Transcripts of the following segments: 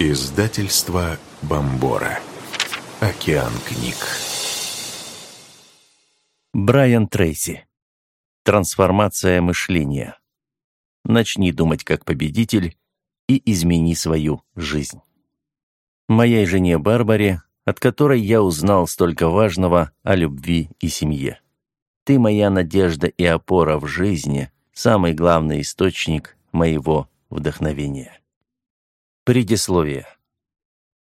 Издательство Бомбора. Океан книг. Брайан Трейси. Трансформация мышления. Начни думать как победитель и измени свою жизнь. Моей жене Барбаре, от которой я узнал столько важного о любви и семье. Ты моя надежда и опора в жизни, самый главный источник моего вдохновения. Предисловие.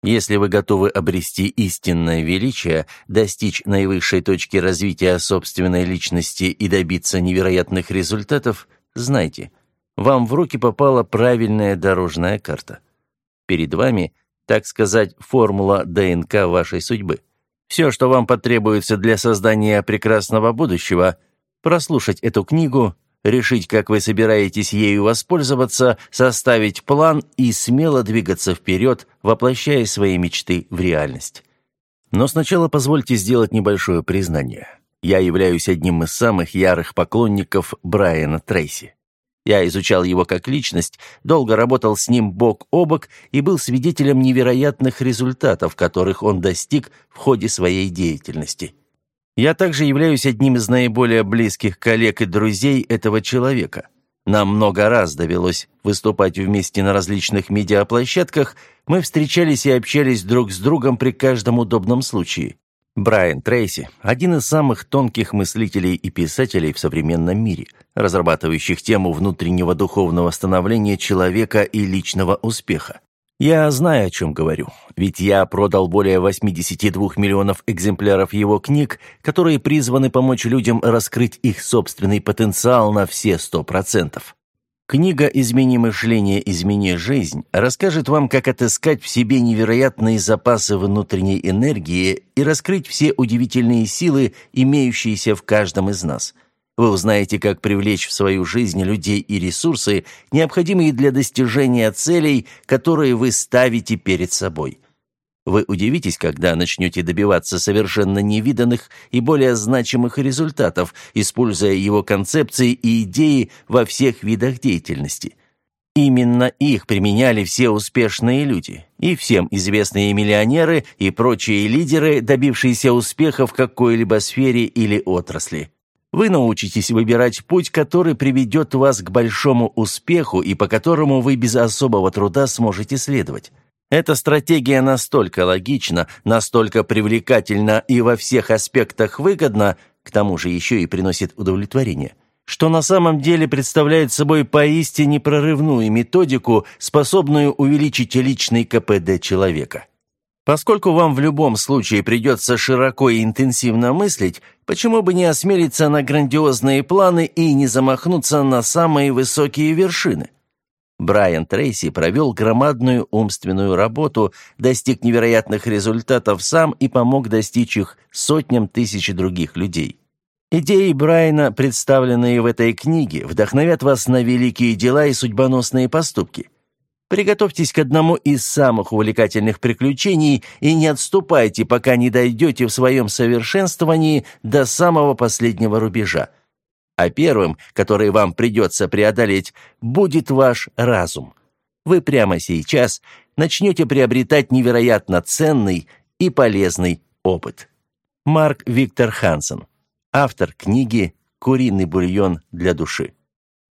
Если вы готовы обрести истинное величие, достичь наивысшей точки развития собственной личности и добиться невероятных результатов, знайте, вам в руки попала правильная дорожная карта. Перед вами, так сказать, формула ДНК вашей судьбы. Все, что вам потребуется для создания прекрасного будущего, прослушать эту книгу, решить, как вы собираетесь ею воспользоваться, составить план и смело двигаться вперед, воплощая свои мечты в реальность. Но сначала позвольте сделать небольшое признание. Я являюсь одним из самых ярых поклонников Брайана Трейси. Я изучал его как личность, долго работал с ним бок о бок и был свидетелем невероятных результатов, которых он достиг в ходе своей деятельности. Я также являюсь одним из наиболее близких коллег и друзей этого человека. Нам много раз довелось выступать вместе на различных медиаплощадках, мы встречались и общались друг с другом при каждом удобном случае. Брайан Трейси – один из самых тонких мыслителей и писателей в современном мире, разрабатывающих тему внутреннего духовного становления человека и личного успеха. Я знаю, о чем говорю, ведь я продал более 82 миллионов экземпляров его книг, которые призваны помочь людям раскрыть их собственный потенциал на все 100%. Книга «Измени мышление, измени жизнь» расскажет вам, как отыскать в себе невероятные запасы внутренней энергии и раскрыть все удивительные силы, имеющиеся в каждом из нас – вы узнаете, как привлечь в свою жизнь людей и ресурсы, необходимые для достижения целей, которые вы ставите перед собой. Вы удивитесь, когда начнете добиваться совершенно невиданных и более значимых результатов, используя его концепции и идеи во всех видах деятельности. Именно их применяли все успешные люди, и всем известные миллионеры и прочие лидеры, добившиеся успеха в какой-либо сфере или отрасли. Вы научитесь выбирать путь, который приведет вас к большому успеху и по которому вы без особого труда сможете следовать. Эта стратегия настолько логична, настолько привлекательна и во всех аспектах выгодна, к тому же еще и приносит удовлетворение, что на самом деле представляет собой поистине прорывную методику, способную увеличить личный КПД человека. Поскольку вам в любом случае придется широко и интенсивно мыслить, почему бы не осмелиться на грандиозные планы и не замахнуться на самые высокие вершины? Брайан Трейси провел громадную умственную работу, достиг невероятных результатов сам и помог достичь их сотням тысяч других людей. Идеи Брайана, представленные в этой книге, вдохновят вас на великие дела и судьбоносные поступки – Приготовьтесь к одному из самых увлекательных приключений и не отступайте, пока не дойдете в своем совершенствовании до самого последнего рубежа. А первым, который вам придется преодолеть, будет ваш разум. Вы прямо сейчас начнете приобретать невероятно ценный и полезный опыт. Марк Виктор Хансен. Автор книги «Куриный бульон для души».